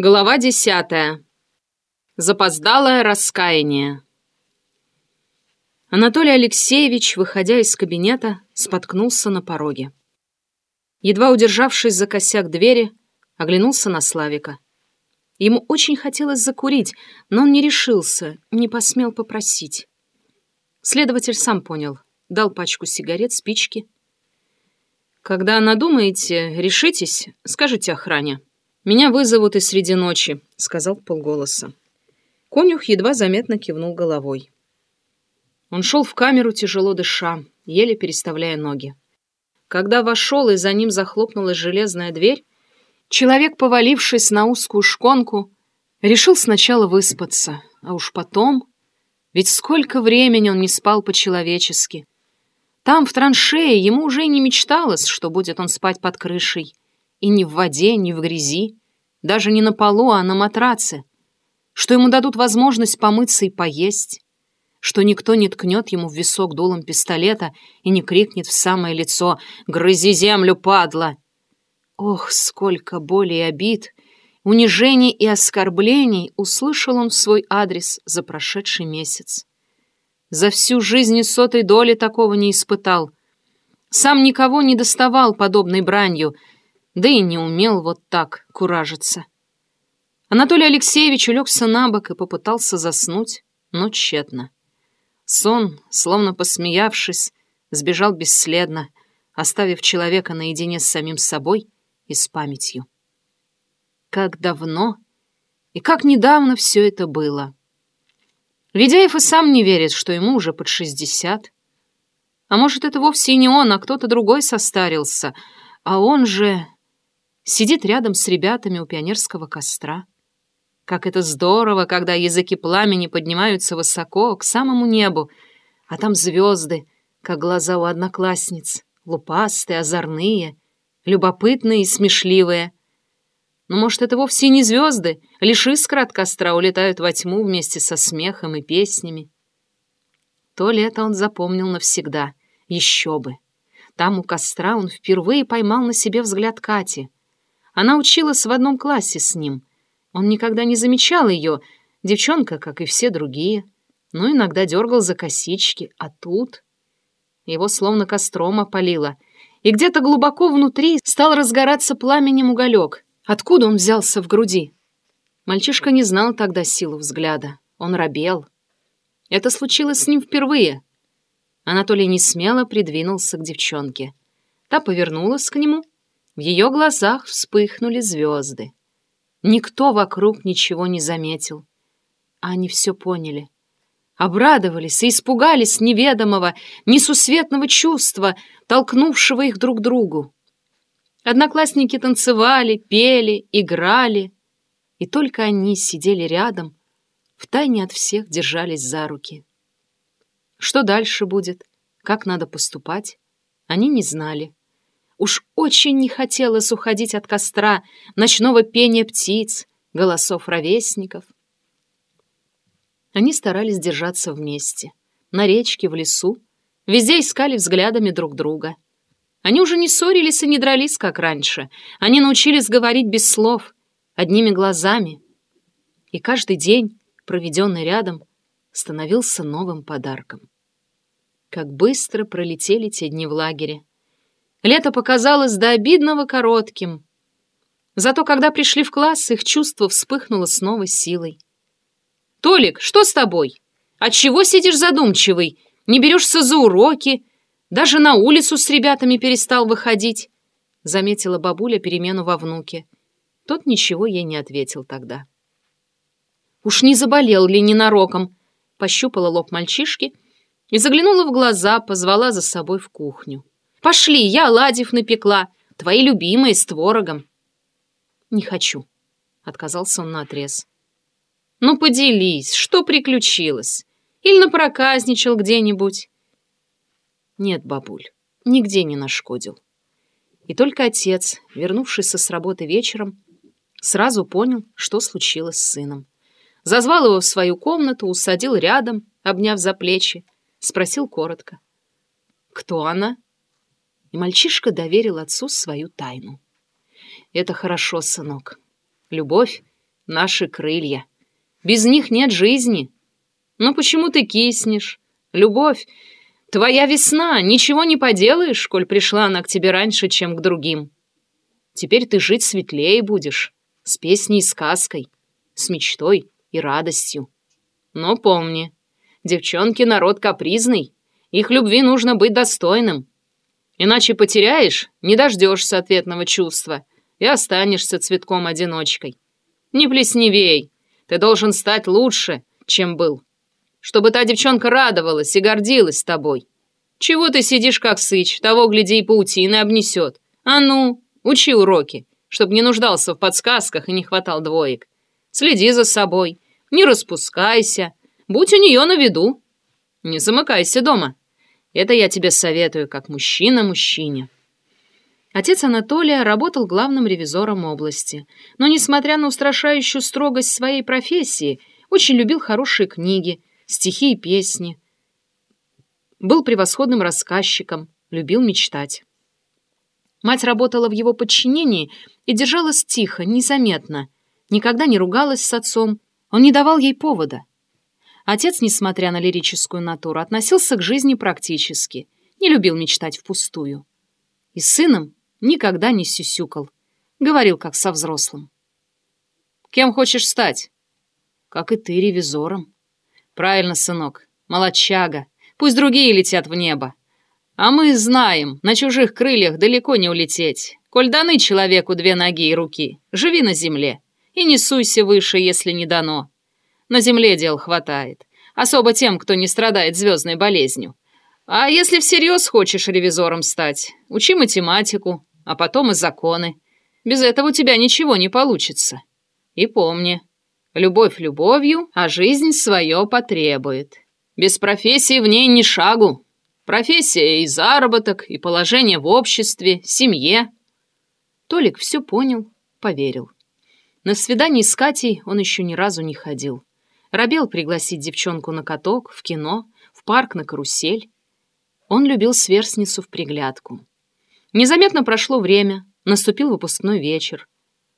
Глава десятая. Запоздалое раскаяние. Анатолий Алексеевич, выходя из кабинета, споткнулся на пороге. Едва удержавшись за косяк двери, оглянулся на Славика. Ему очень хотелось закурить, но он не решился, не посмел попросить. Следователь сам понял, дал пачку сигарет, спички. «Когда надумаете, решитесь, скажите охране», «Меня вызовут и среди ночи», — сказал полголоса. Конюх едва заметно кивнул головой. Он шел в камеру, тяжело дыша, еле переставляя ноги. Когда вошел и за ним захлопнулась железная дверь, человек, повалившись на узкую шконку, решил сначала выспаться, а уж потом... Ведь сколько времени он не спал по-человечески. Там, в траншее, ему уже и не мечталось, что будет он спать под крышей. И ни в воде, ни в грязи, даже не на полу, а на матраце, что ему дадут возможность помыться и поесть, что никто не ткнет ему в висок дулом пистолета и не крикнет в самое лицо «Грызи землю, падла!». Ох, сколько боли и обид, унижений и оскорблений услышал он в свой адрес за прошедший месяц. За всю жизнь и сотой доли такого не испытал. Сам никого не доставал подобной бранью — да и не умел вот так куражиться. Анатолий Алексеевич улегся на бок и попытался заснуть, но тщетно. Сон, словно посмеявшись, сбежал бесследно, оставив человека наедине с самим собой и с памятью. Как давно и как недавно все это было. Ведяев и сам не верит, что ему уже под шестьдесят. А может, это вовсе не он, а кто-то другой состарился, а он же сидит рядом с ребятами у пионерского костра. Как это здорово, когда языки пламени поднимаются высоко, к самому небу, а там звезды, как глаза у одноклассниц, лупастые, озорные, любопытные и смешливые. Но, может, это вовсе не звезды, лишь искры от костра улетают во тьму вместе со смехом и песнями. То лето он запомнил навсегда, еще бы. Там у костра он впервые поймал на себе взгляд Кати — она училась в одном классе с ним. Он никогда не замечал ее, девчонка, как и все другие, но иногда дергал за косички, а тут... Его словно костром опалило, и где-то глубоко внутри стал разгораться пламенем уголек. Откуда он взялся в груди? Мальчишка не знал тогда силы взгляда. Он робел. Это случилось с ним впервые. Анатолий несмело придвинулся к девчонке. Та повернулась к нему — в ее глазах вспыхнули звезды. Никто вокруг ничего не заметил. А они все поняли. Обрадовались и испугались неведомого, несусветного чувства, толкнувшего их друг к другу. Одноклассники танцевали, пели, играли, и только они сидели рядом, втайне от всех держались за руки. Что дальше будет, как надо поступать, они не знали. Уж очень не хотелось уходить от костра, ночного пения птиц, голосов ровесников. Они старались держаться вместе. На речке, в лесу. Везде искали взглядами друг друга. Они уже не ссорились и не дрались, как раньше. Они научились говорить без слов, одними глазами. И каждый день, проведенный рядом, становился новым подарком. Как быстро пролетели те дни в лагере. Лето показалось до обидного коротким. Зато когда пришли в класс, их чувство вспыхнуло с новой силой. «Толик, что с тобой? Отчего сидишь задумчивый? Не берешься за уроки? Даже на улицу с ребятами перестал выходить?» Заметила бабуля перемену во внуке. Тот ничего ей не ответил тогда. «Уж не заболел ли ненароком?» Пощупала лоб мальчишки и заглянула в глаза, позвала за собой в кухню. Пошли, я оладьев напекла, твои любимые с творогом. Не хочу, отказался он наотрез. Ну, поделись, что приключилось? Или напроказничал где-нибудь? Нет, бабуль, нигде не нашкодил. И только отец, вернувшийся с работы вечером, сразу понял, что случилось с сыном. Зазвал его в свою комнату, усадил рядом, обняв за плечи, спросил коротко. «Кто она?» И мальчишка доверил отцу свою тайну. «Это хорошо, сынок. Любовь наши крылья. Без них нет жизни. Но почему ты киснешь? Любовь, твоя весна, ничего не поделаешь, коль пришла она к тебе раньше, чем к другим. Теперь ты жить светлее будешь, с песней и сказкой, с мечтой и радостью. Но помни, девчонки народ капризный, их любви нужно быть достойным. Иначе потеряешь, не дождешься ответного чувства и останешься цветком-одиночкой. Не плесневей, ты должен стать лучше, чем был. Чтобы та девчонка радовалась и гордилась тобой. Чего ты сидишь как сыч, того, гляди, и паутины обнесет. А ну, учи уроки, чтобы не нуждался в подсказках и не хватал двоек. Следи за собой, не распускайся, будь у нее на виду. Не замыкайся дома. Это я тебе советую, как мужчина мужчине. Отец Анатолия работал главным ревизором области, но, несмотря на устрашающую строгость своей профессии, очень любил хорошие книги, стихи и песни. Был превосходным рассказчиком, любил мечтать. Мать работала в его подчинении и держалась тихо, незаметно, никогда не ругалась с отцом, он не давал ей повода. Отец, несмотря на лирическую натуру, относился к жизни практически, не любил мечтать впустую. И сыном никогда не сюсюкал, говорил как со взрослым. «Кем хочешь стать?» «Как и ты, ревизором». «Правильно, сынок, молодчага, пусть другие летят в небо. А мы знаем, на чужих крыльях далеко не улететь. Коль даны человеку две ноги и руки, живи на земле и не суйся выше, если не дано. На земле дел хватает. Особо тем, кто не страдает звездной болезнью. А если всерьез хочешь ревизором стать, учи математику, а потом и законы. Без этого у тебя ничего не получится. И помни, любовь любовью, а жизнь свое потребует. Без профессии в ней ни шагу. Профессия и заработок, и положение в обществе, семье. Толик все понял, поверил. На свидание с Катей он еще ни разу не ходил. Робел пригласить девчонку на каток, в кино, в парк на карусель. Он любил сверстницу в приглядку. Незаметно прошло время, наступил выпускной вечер.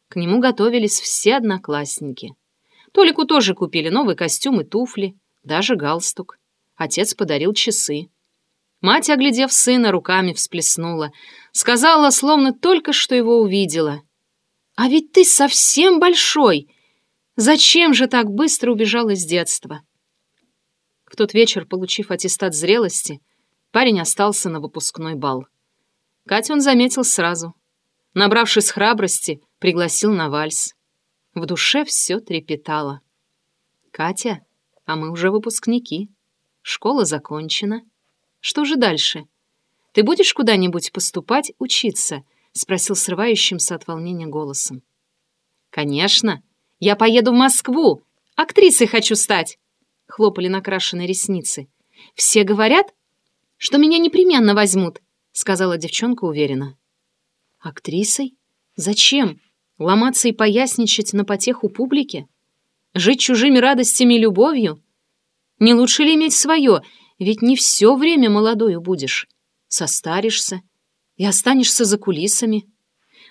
К нему готовились все одноклассники. Толику тоже купили новый костюм и туфли, даже галстук. Отец подарил часы. Мать, оглядев сына, руками всплеснула. Сказала, словно только что его увидела. «А ведь ты совсем большой!» Зачем же так быстро убежал из детства? В тот вечер, получив аттестат зрелости, парень остался на выпускной бал. Катю он заметил сразу. Набравшись храбрости, пригласил на вальс. В душе все трепетало. «Катя, а мы уже выпускники. Школа закончена. Что же дальше? Ты будешь куда-нибудь поступать, учиться?» — спросил срывающимся от волнения голосом. «Конечно!» «Я поеду в Москву! Актрисой хочу стать!» — хлопали накрашенные ресницы. «Все говорят, что меня непременно возьмут», — сказала девчонка уверенно. «Актрисой? Зачем? Ломаться и поясничать на потеху публике? Жить чужими радостями и любовью? Не лучше ли иметь свое? Ведь не все время молодою будешь. Состаришься и останешься за кулисами».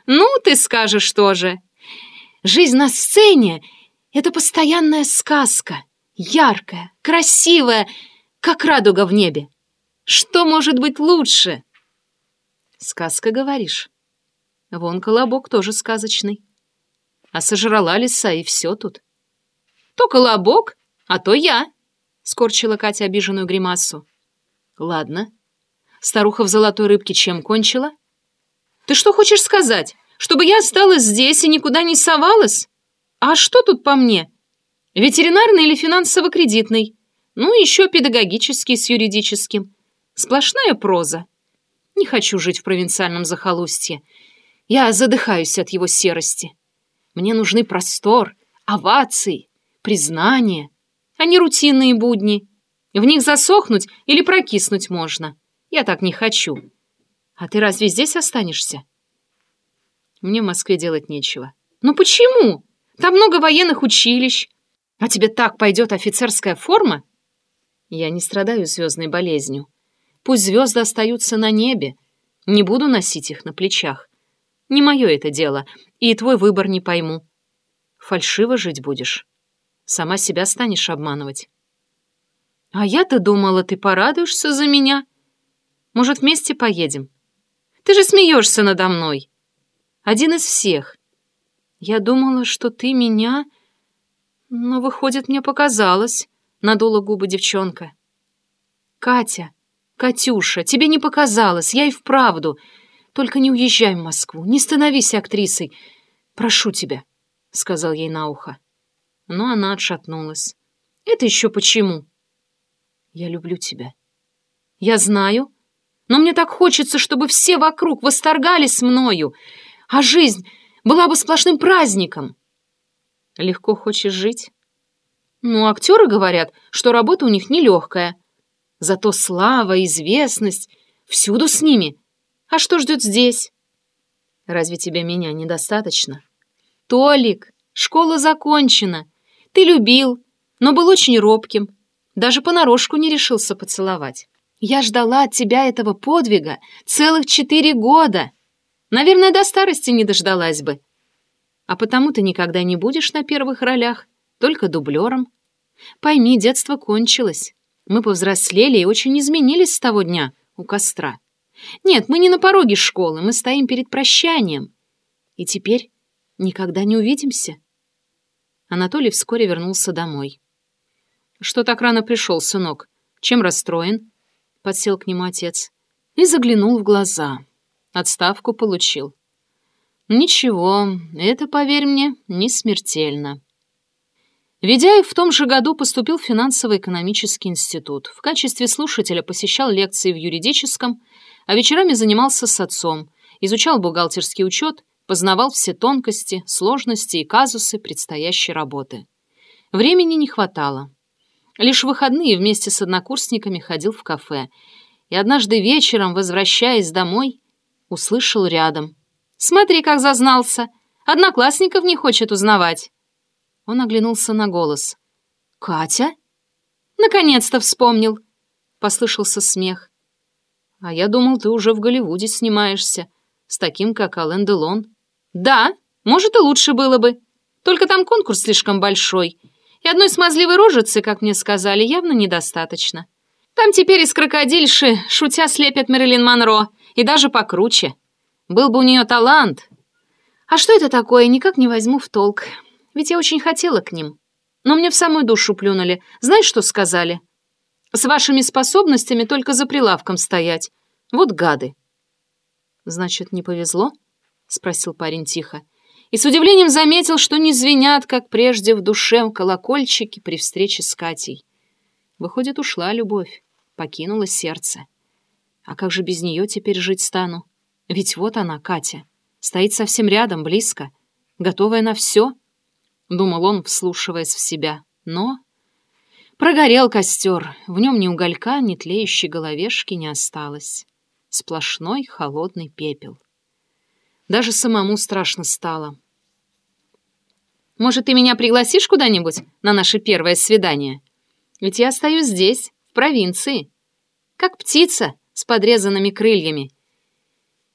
«Ну, ты скажешь тоже!» Жизнь на сцене — это постоянная сказка, яркая, красивая, как радуга в небе. Что может быть лучше? Сказка, говоришь? Вон колобок тоже сказочный. А сожрала лиса, и все тут. То колобок, а то я, — скорчила Катя обиженную гримасу. Ладно. Старуха в золотой рыбке чем кончила? Ты что хочешь сказать? Чтобы я осталась здесь и никуда не совалась? А что тут по мне? Ветеринарный или финансово-кредитный? Ну, еще педагогический с юридическим. Сплошная проза. Не хочу жить в провинциальном захолустье. Я задыхаюсь от его серости. Мне нужны простор, овации, признание, а не рутинные будни. В них засохнуть или прокиснуть можно. Я так не хочу. А ты разве здесь останешься? Мне в Москве делать нечего. Ну почему? Там много военных училищ. А тебе так пойдет офицерская форма? Я не страдаю звездной болезнью. Пусть звезды остаются на небе. Не буду носить их на плечах. Не мое это дело, и твой выбор не пойму. Фальшиво жить будешь. Сама себя станешь обманывать. А я-то думала, ты порадуешься за меня. Может, вместе поедем? Ты же смеешься надо мной. Один из всех. Я думала, что ты меня... Но, выходит, мне показалось, — надула губы девчонка. Катя, Катюша, тебе не показалось, я и вправду. Только не уезжай в Москву, не становись актрисой. Прошу тебя, — сказал ей на ухо. Но она отшатнулась. Это еще почему? Я люблю тебя. Я знаю, но мне так хочется, чтобы все вокруг восторгались мною, а жизнь была бы сплошным праздником. Легко хочешь жить? Ну, актеры говорят, что работа у них нелегкая. Зато слава, известность, всюду с ними. А что ждет здесь? Разве тебе меня недостаточно? Толик, школа закончена. Ты любил, но был очень робким. Даже понарошку не решился поцеловать. Я ждала от тебя этого подвига целых четыре года. Наверное, до старости не дождалась бы. А потому ты никогда не будешь на первых ролях, только дублером. Пойми, детство кончилось. Мы повзрослели и очень изменились с того дня у костра. Нет, мы не на пороге школы, мы стоим перед прощанием. И теперь никогда не увидимся. Анатолий вскоре вернулся домой. «Что так рано пришел, сынок? Чем расстроен?» — подсел к нему отец. И заглянул в глаза. Отставку получил. «Ничего, это, поверь мне, не смертельно». Ведяев в том же году поступил в финансово-экономический институт. В качестве слушателя посещал лекции в юридическом, а вечерами занимался с отцом, изучал бухгалтерский учет, познавал все тонкости, сложности и казусы предстоящей работы. Времени не хватало. Лишь в выходные вместе с однокурсниками ходил в кафе. И однажды вечером, возвращаясь домой, услышал рядом. «Смотри, как зазнался! Одноклассников не хочет узнавать!» Он оглянулся на голос. «Катя?» «Наконец-то вспомнил!» Послышался смех. «А я думал, ты уже в Голливуде снимаешься, с таким, как Ален Делон». «Да, может, и лучше было бы. Только там конкурс слишком большой, и одной смазливой рожицы, как мне сказали, явно недостаточно. Там теперь из крокодильши, шутя, слепят Мэрилин Монро, и даже покруче. Был бы у нее талант. А что это такое, никак не возьму в толк. Ведь я очень хотела к ним. Но мне в самую душу плюнули. Знаешь, что сказали? С вашими способностями только за прилавком стоять. Вот гады. Значит, не повезло? Спросил парень тихо и с удивлением заметил, что не звенят, как прежде, в душе колокольчики при встрече с Катей. Выходит, ушла любовь, покинула сердце. А как же без нее теперь жить стану? Ведь вот она, Катя, стоит совсем рядом, близко, готовая на все, — думал он, вслушиваясь в себя. Но прогорел костер, в нем ни уголька, ни тлеющей головешки не осталось. Сплошной холодный пепел. Даже самому страшно стало. «Может, ты меня пригласишь куда-нибудь на наше первое свидание? Ведь я остаюсь здесь, в провинции, как птица подрезанными крыльями.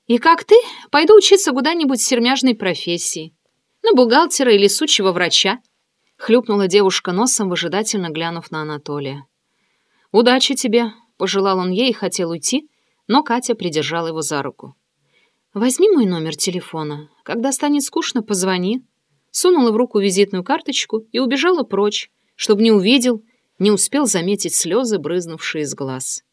И как ты, пойду учиться куда-нибудь сермяжной профессии, на бухгалтера или сучьего врача», — хлюпнула девушка носом, выжидательно глянув на Анатолия. «Удачи тебе», — пожелал он ей и хотел уйти, но Катя придержала его за руку. «Возьми мой номер телефона. Когда станет скучно, позвони». Сунула в руку визитную карточку и убежала прочь, чтобы не увидел, не успел заметить слезы, брызнувшие из глаз.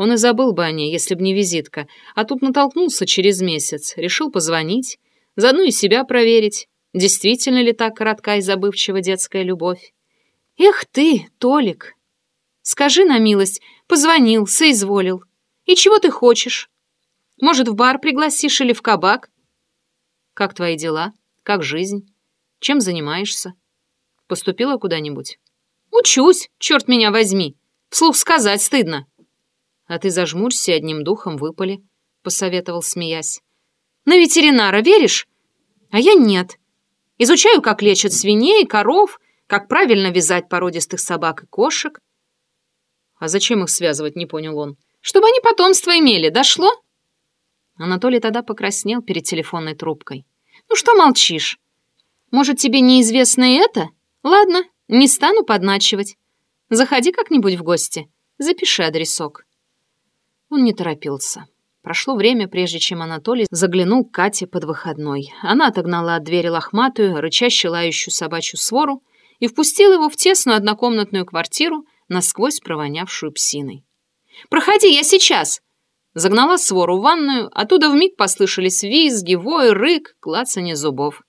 Он и забыл бы о ней, если б не визитка, а тут натолкнулся через месяц, решил позвонить, заодно и себя проверить, действительно ли так коротка и забывчива детская любовь. «Эх ты, Толик! Скажи на милость, позвонил, соизволил. И чего ты хочешь? Может, в бар пригласишь или в кабак? Как твои дела? Как жизнь? Чем занимаешься? Поступила куда-нибудь? Учусь, черт меня возьми. Вслух сказать стыдно. А ты зажмурься одним духом выпали, посоветовал, смеясь. На ветеринара веришь? А я нет. Изучаю, как лечат свиней, коров, как правильно вязать породистых собак и кошек. А зачем их связывать, не понял он. Чтобы они потомство имели, дошло? Анатолий тогда покраснел перед телефонной трубкой. «Ну что молчишь? Может, тебе неизвестно и это? Ладно, не стану подначивать. Заходи как-нибудь в гости. Запиши адресок». Он не торопился. Прошло время, прежде чем Анатолий заглянул к Кате под выходной. Она отогнала от двери лохматую, рычаще лающую собачью свору и впустила его в тесную однокомнатную квартиру, насквозь провонявшую псиной. «Проходи, я сейчас!» Загнала свору в ванную, оттуда вмиг послышались визги, вой, рык, клацанье зубов.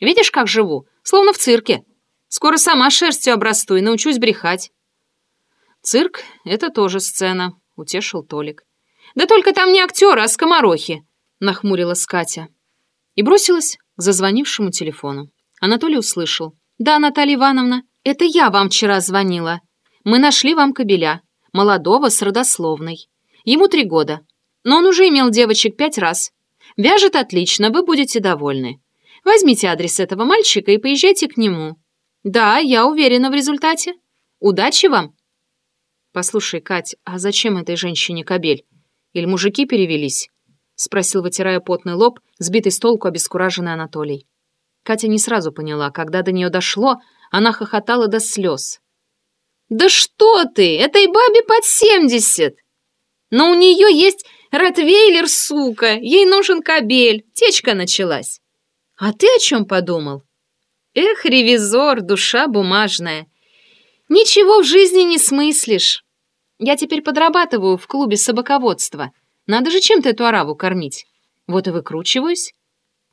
«Видишь, как живу? Словно в цирке. Скоро сама шерстью обрасту и научусь брехать». «Цирк — это тоже сцена», — утешил Толик. «Да только там не актеры, а скоморохи», — нахмурилась Катя. И бросилась к зазвонившему телефону. Анатолий услышал. «Да, Наталья Ивановна, это я вам вчера звонила. Мы нашли вам кобеля, молодого с родословной. Ему три года, но он уже имел девочек пять раз. Вяжет отлично, вы будете довольны. Возьмите адрес этого мальчика и поезжайте к нему. Да, я уверена в результате. Удачи вам!» «Послушай, Кать, а зачем этой женщине кобель? Или мужики перевелись?» — спросил, вытирая потный лоб, сбитый с толку обескураженный Анатолий. Катя не сразу поняла. Когда до нее дошло, она хохотала до слез. «Да что ты! Этой бабе под семьдесят! Но у нее есть ротвейлер, сука! Ей нужен кобель! Течка началась! А ты о чем подумал? Эх, ревизор, душа бумажная! Ничего в жизни не смыслишь! Я теперь подрабатываю в клубе собаководства. Надо же чем-то эту ораву кормить. Вот и выкручиваюсь.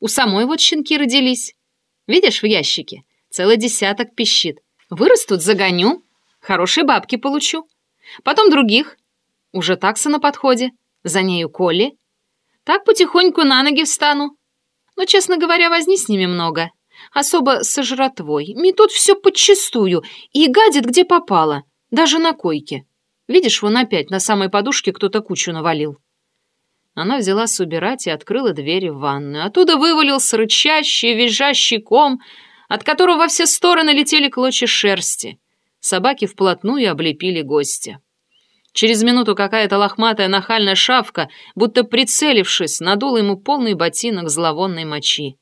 У самой вот щенки родились. Видишь, в ящике целый десяток пищит. Вырастут, загоню, хорошие бабки получу. Потом других. Уже такса на подходе. За нею Колли. Так потихоньку на ноги встану. Но, честно говоря, возни с ними много. Особо со жратвой. Мне тут все подчистую и гадит, где попало. Даже на койке. Видишь, вон опять на самой подушке кто-то кучу навалил. Она взялась убирать и открыла двери в ванную. Оттуда вывалился рычащий, визжащий ком, от которого во все стороны летели клочья шерсти. Собаки вплотную облепили гостя. Через минуту какая-то лохматая нахальная шавка, будто прицелившись, надула ему полный ботинок зловонной мочи.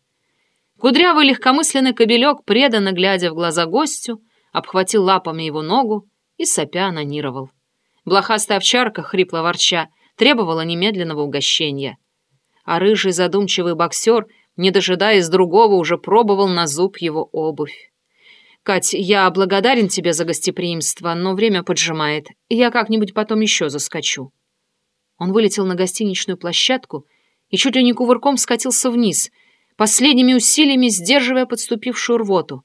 Кудрявый легкомысленный кобелек, преданно глядя в глаза гостю, обхватил лапами его ногу и сопя анонировал. Блохастая овчарка, хрипло ворча, требовала немедленного угощения. А рыжий задумчивый боксер, не дожидаясь другого, уже пробовал на зуб его обувь. «Кать, я благодарен тебе за гостеприимство, но время поджимает. Я как-нибудь потом еще заскочу». Он вылетел на гостиничную площадку и чуть ли не кувырком скатился вниз, последними усилиями сдерживая подступившую рвоту.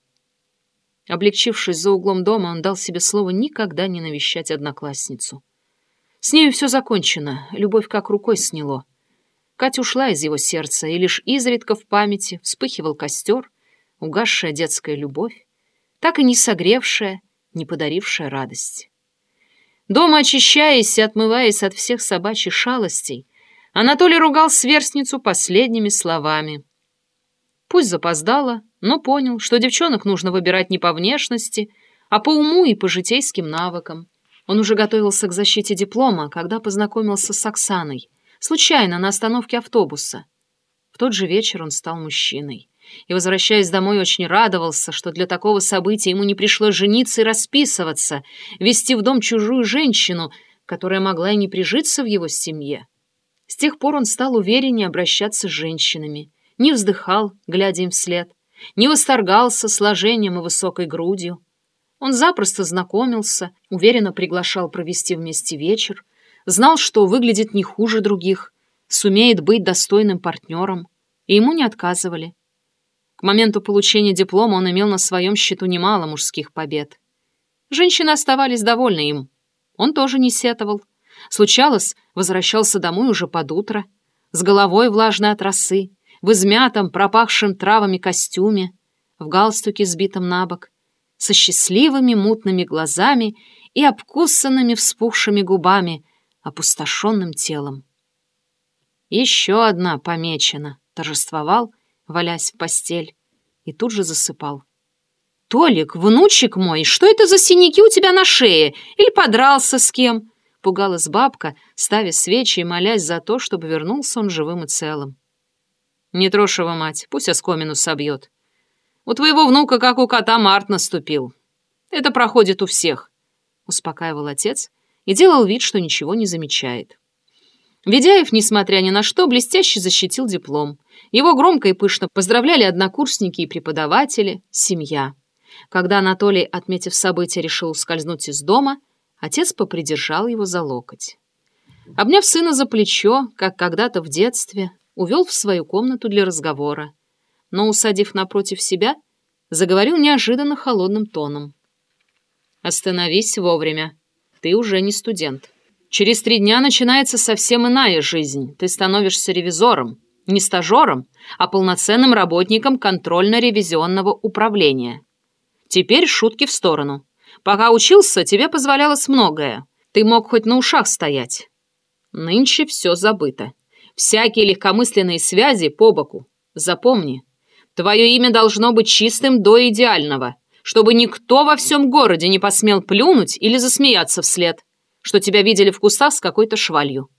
Облегчившись за углом дома, он дал себе слово никогда не навещать одноклассницу. С нею все закончено, любовь как рукой сняло. Катя ушла из его сердца, и лишь изредка в памяти вспыхивал костер, угасшая детская любовь, так и не согревшая, не подарившая радость. Дома, очищаясь и отмываясь от всех собачьих шалостей, Анатолий ругал сверстницу последними словами. Пусть запоздала, но понял, что девчонок нужно выбирать не по внешности, а по уму и по житейским навыкам. Он уже готовился к защите диплома, когда познакомился с Оксаной, случайно на остановке автобуса. В тот же вечер он стал мужчиной. И, возвращаясь домой, очень радовался, что для такого события ему не пришлось жениться и расписываться, вести в дом чужую женщину, которая могла и не прижиться в его семье. С тех пор он стал увереннее обращаться с женщинами, не вздыхал, глядя им вслед, не восторгался сложением и высокой грудью, он запросто знакомился, уверенно приглашал провести вместе вечер, знал, что выглядит не хуже других, сумеет быть достойным партнером, и ему не отказывали. К моменту получения диплома он имел на своем счету немало мужских побед. Женщины оставались довольны им. Он тоже не сетовал. Случалось, возвращался домой уже под утро, с головой влажной от росы, в измятом, пропахшем травами костюме, в галстуке, сбитом на бок, со счастливыми мутными глазами и обкусанными вспухшими губами, опустошенным телом. Еще одна помечена, торжествовал, валясь в постель, и тут же засыпал. «Толик, внучек мой, что это за синяки у тебя на шее? Или подрался с кем?» Пугалась бабка, ставя свечи и молясь за то, чтобы вернулся он живым и целым. «Не трожь его, мать, пусть оскомину собьет. У твоего внука, как у кота, март наступил. Это проходит у всех», — успокаивал отец и делал вид, что ничего не замечает. Ведяев, несмотря ни на что, блестяще защитил диплом. Его громко и пышно поздравляли однокурсники и преподаватели, семья. Когда Анатолий, отметив событие, решил ускользнуть из дома, отец попридержал его за локоть. Обняв сына за плечо, как когда-то в детстве, увел в свою комнату для разговора, но, усадив напротив себя, заговорил неожиданно холодным тоном. «Остановись вовремя. Ты уже не студент. Через три дня начинается совсем иная жизнь. Ты становишься ревизором, не стажером, а полноценным работником контрольно-ревизионного управления. Теперь шутки в сторону. Пока учился, тебе позволялось многое. Ты мог хоть на ушах стоять. Нынче все забыто. Всякие легкомысленные связи по боку. Запомни, твое имя должно быть чистым до идеального, чтобы никто во всем городе не посмел плюнуть или засмеяться вслед, что тебя видели в кустах с какой-то швалью.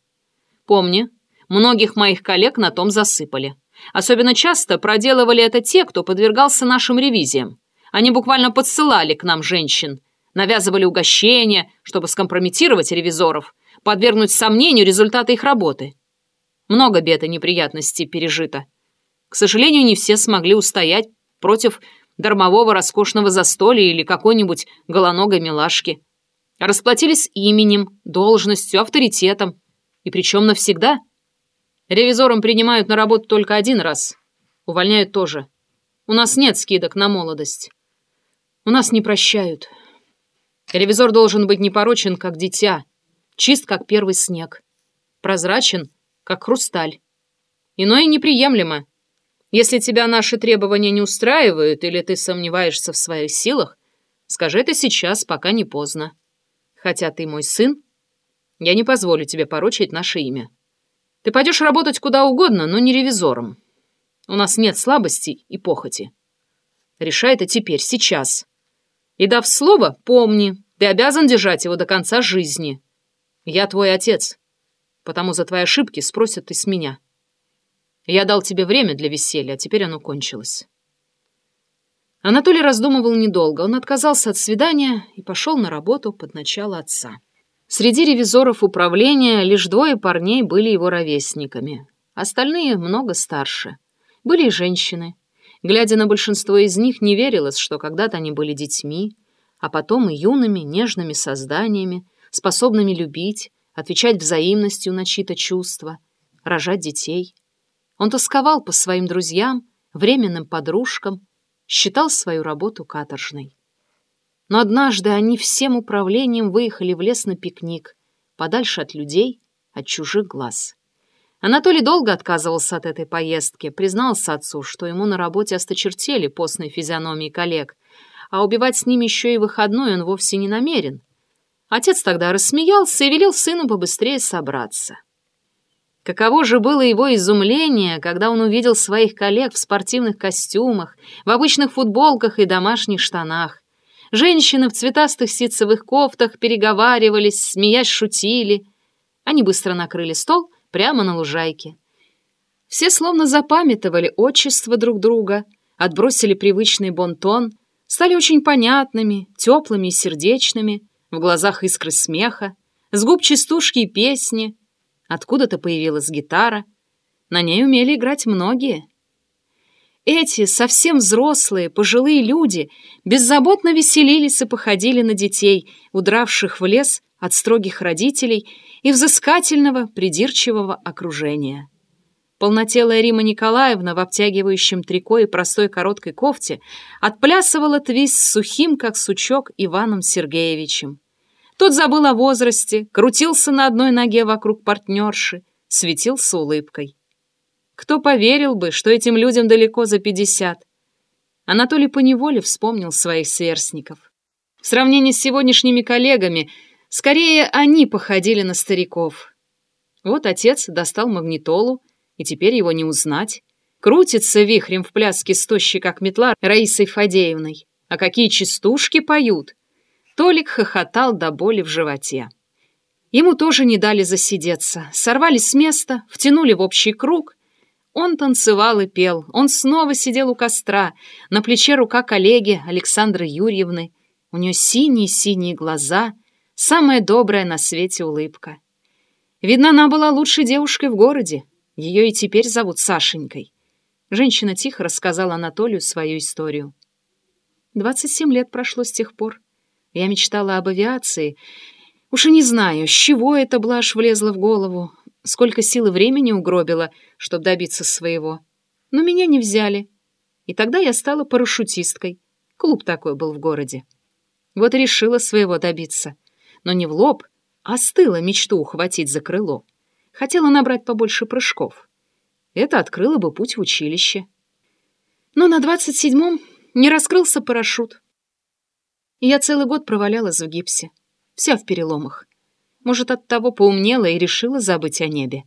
Помни, многих моих коллег на том засыпали. Особенно часто проделывали это те, кто подвергался нашим ревизиям. Они буквально подсылали к нам женщин, навязывали угощения, чтобы скомпрометировать ревизоров, подвергнуть сомнению результаты их работы. Много бед и неприятностей пережито. К сожалению, не все смогли устоять против дармового роскошного застолья или какой-нибудь голоногой милашки. Расплатились именем, должностью, авторитетом. И причем навсегда. Ревизором принимают на работу только один раз. Увольняют тоже. У нас нет скидок на молодость. У нас не прощают. Ревизор должен быть непорочен, как дитя, чист, как первый снег, прозрачен, как хрусталь. Иное неприемлемо. Если тебя наши требования не устраивают или ты сомневаешься в своих силах, скажи это сейчас, пока не поздно. Хотя ты мой сын, я не позволю тебе порочить наше имя. Ты пойдешь работать куда угодно, но не ревизором. У нас нет слабостей и похоти. Решай это теперь, сейчас. И дав слово, помни, ты обязан держать его до конца жизни. Я твой отец, потому за твои ошибки спросят и с меня. Я дал тебе время для веселья, а теперь оно кончилось. Анатолий раздумывал недолго. Он отказался от свидания и пошел на работу под начало отца. Среди ревизоров управления лишь двое парней были его ровесниками. Остальные много старше. Были и женщины. Глядя на большинство из них, не верилось, что когда-то они были детьми, а потом и юными, нежными созданиями, способными любить, отвечать взаимностью на чьи-то чувства, рожать детей. Он тосковал по своим друзьям, временным подружкам, считал свою работу каторжной. Но однажды они всем управлением выехали в лес на пикник, подальше от людей, от чужих глаз. Анатолий долго отказывался от этой поездки, признался отцу, что ему на работе осточертели постной физиономии коллег, а убивать с ними еще и выходной он вовсе не намерен. Отец тогда рассмеялся и велел сыну побыстрее собраться. Каково же было его изумление, когда он увидел своих коллег в спортивных костюмах, в обычных футболках и домашних штанах. Женщины в цветастых ситцевых кофтах переговаривались, смеясь шутили. Они быстро накрыли стол — прямо на лужайке. Все словно запамятовали отчество друг друга, отбросили привычный бонтон, стали очень понятными, теплыми и сердечными, в глазах искры смеха, с губ частушки и песни. Откуда-то появилась гитара. На ней умели играть многие. Эти совсем взрослые, пожилые люди беззаботно веселились и походили на детей, удравших в лес от строгих родителей и взыскательного, придирчивого окружения. Полнотелая Рима Николаевна в обтягивающем трико и простой короткой кофте отплясывала твист с сухим, как сучок, Иваном Сергеевичем. Тот забыл о возрасте, крутился на одной ноге вокруг партнерши, светился улыбкой. Кто поверил бы, что этим людям далеко за пятьдесят? Анатолий поневоле вспомнил своих сверстников. В сравнении с сегодняшними коллегами – Скорее, они походили на стариков. Вот отец достал магнитолу, и теперь его не узнать. Крутится вихрем в пляске стощи, как метла Раисой Фадеевной. А какие частушки поют! Толик хохотал до боли в животе. Ему тоже не дали засидеться. Сорвали с места, втянули в общий круг. Он танцевал и пел, он снова сидел у костра, на плече рука коллеги Александры Юрьевны, у нее синие-синие глаза, самая добрая на свете улыбка. Видно, она была лучшей девушкой в городе, ее и теперь зовут Сашенькой. Женщина тихо рассказала Анатолию свою историю. Двадцать семь лет прошло с тех пор. Я мечтала об авиации. Уж и не знаю, с чего эта блажь влезла в голову, сколько сил и времени угробила, чтобы добиться своего. Но меня не взяли. И тогда я стала парашютисткой. Клуб такой был в городе. Вот решила своего добиться. Но не в лоб, а стыла мечту ухватить за крыло. Хотела набрать побольше прыжков. Это открыло бы путь в училище. Но на двадцать седьмом не раскрылся парашют. И я целый год провалялась в гипсе. Вся в переломах. Может, от того поумнела и решила забыть о небе.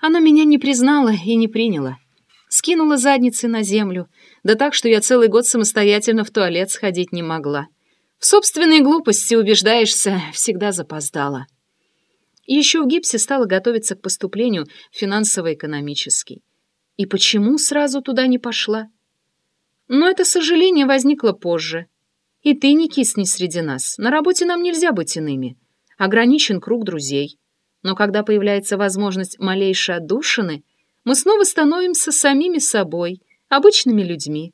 Оно меня не признало и не приняло. Скинула задницы на землю, да так, что я целый год самостоятельно в туалет сходить не могла. В собственной глупости убеждаешься, всегда запоздала. Еще в гипсе стала готовиться к поступлению финансово-экономический. И почему сразу туда не пошла? Но это сожаление возникло позже. И ты не кисни среди нас. На работе нам нельзя быть иными ограничен круг друзей. Но когда появляется возможность малейшей отдушины, мы снова становимся самими собой, обычными людьми.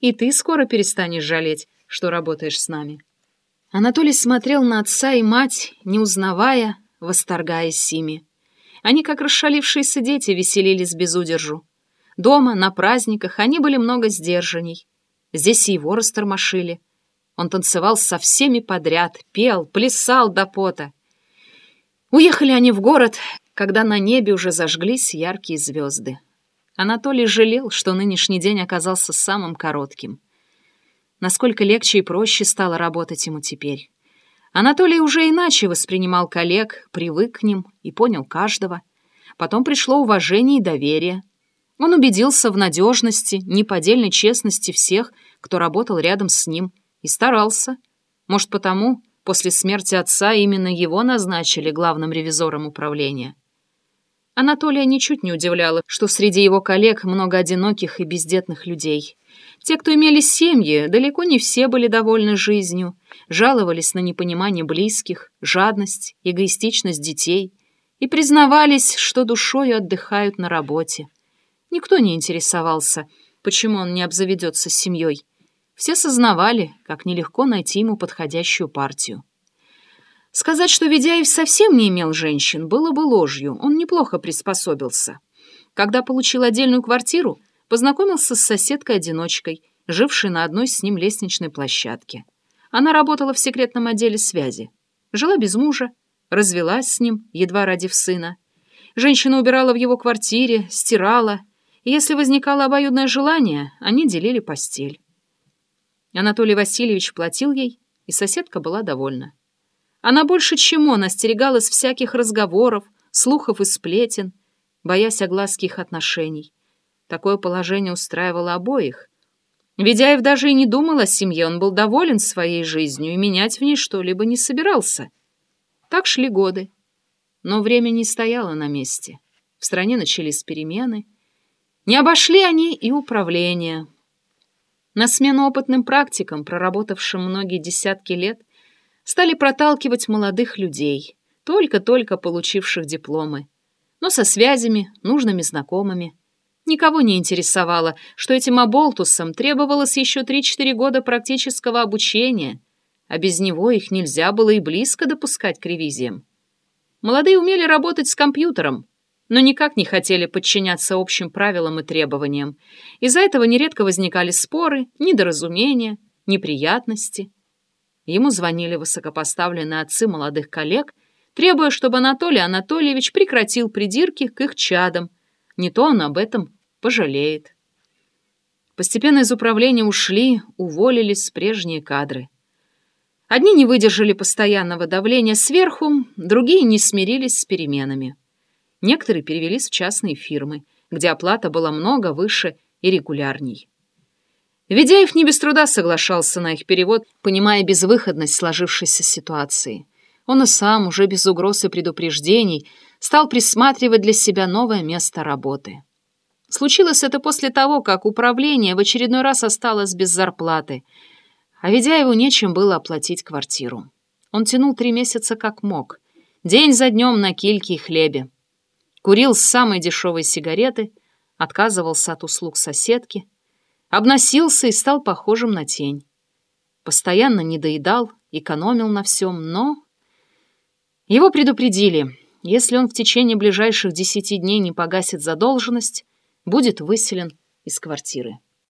И ты скоро перестанешь жалеть, что работаешь с нами. Анатолий смотрел на отца и мать, не узнавая, восторгаясь ими. Они, как расшалившиеся дети, веселились без удержу. Дома, на праздниках они были много сдержанней. Здесь его растормошили. Он танцевал со всеми подряд, пел, плясал до пота. Уехали они в город, когда на небе уже зажглись яркие звезды. Анатолий жалел, что нынешний день оказался самым коротким. Насколько легче и проще стало работать ему теперь. Анатолий уже иначе воспринимал коллег, привык к ним и понял каждого. Потом пришло уважение и доверие. Он убедился в надежности, неподдельной честности всех, кто работал рядом с ним, и старался. Может, потому после смерти отца именно его назначили главным ревизором управления. Анатолия ничуть не удивляло, что среди его коллег много одиноких и бездетных людей. Те, кто имели семьи, далеко не все были довольны жизнью, жаловались на непонимание близких, жадность, эгоистичность детей и признавались, что душою отдыхают на работе. Никто не интересовался, почему он не обзаведется семьей. Все сознавали, как нелегко найти ему подходящую партию. Сказать, что Ведяев совсем не имел женщин, было бы ложью, он неплохо приспособился. Когда получил отдельную квартиру, познакомился с соседкой-одиночкой, жившей на одной с ним лестничной площадке. Она работала в секретном отделе связи. Жила без мужа, развелась с ним, едва родив сына. Женщина убирала в его квартире, стирала, и если возникало обоюдное желание, они делили постель. Анатолий Васильевич платил ей, и соседка была довольна. Она больше чему остерегалась всяких разговоров, слухов и сплетен, боясь огласки их отношений. Такое положение устраивало обоих. Ведяев даже и не думал о семье, он был доволен своей жизнью и менять в ней что-либо не собирался. Так шли годы. Но время не стояло на месте. В стране начались перемены. Не обошли они и управление. На смену опытным практикам, проработавшим многие десятки лет, стали проталкивать молодых людей, только-только получивших дипломы, но со связями, нужными знакомыми. Никого не интересовало, что этим оболтусам требовалось еще 3-4 года практического обучения, а без него их нельзя было и близко допускать к ревизиям. Молодые умели работать с компьютером, но никак не хотели подчиняться общим правилам и требованиям. Из-за этого нередко возникали споры, недоразумения, неприятности. Ему звонили высокопоставленные отцы молодых коллег, требуя, чтобы Анатолий Анатольевич прекратил придирки к их чадам. Не то он об этом пожалеет. Постепенно из управления ушли, уволились прежние кадры. Одни не выдержали постоянного давления сверху, другие не смирились с переменами. Некоторые перевелись в частные фирмы, где оплата была много выше и регулярней. Ведяев не без труда соглашался на их перевод, понимая безвыходность сложившейся ситуации. Он и сам, уже без угроз и предупреждений, стал присматривать для себя новое место работы. Случилось это после того, как управление в очередной раз осталось без зарплаты, а Ведяеву нечем было оплатить квартиру. Он тянул три месяца как мог, день за днем на кильке и хлебе. Курил с самой дешевой сигареты, отказывался от услуг соседки, обносился и стал похожим на тень. Постоянно недоедал, экономил на всем, но... Его предупредили, если он в течение ближайших десяти дней не погасит задолженность, будет выселен из квартиры.